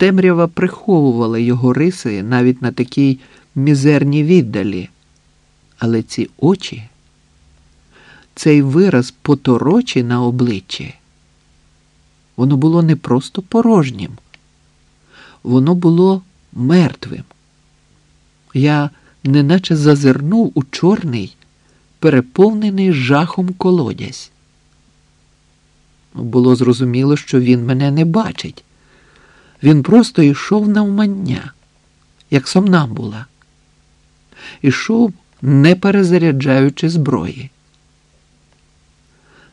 темрява приховувала його риси навіть на такій мізерній віддалі. Але ці очі, цей вираз поторочі на обличчі, воно було не просто порожнім, воно було мертвим. Я неначе зазирнув у чорний, переповнений жахом колодязь. Було зрозуміло, що він мене не бачить. Він просто йшов навмання, як сомнамбула. Ішов, не перезаряджаючи зброї.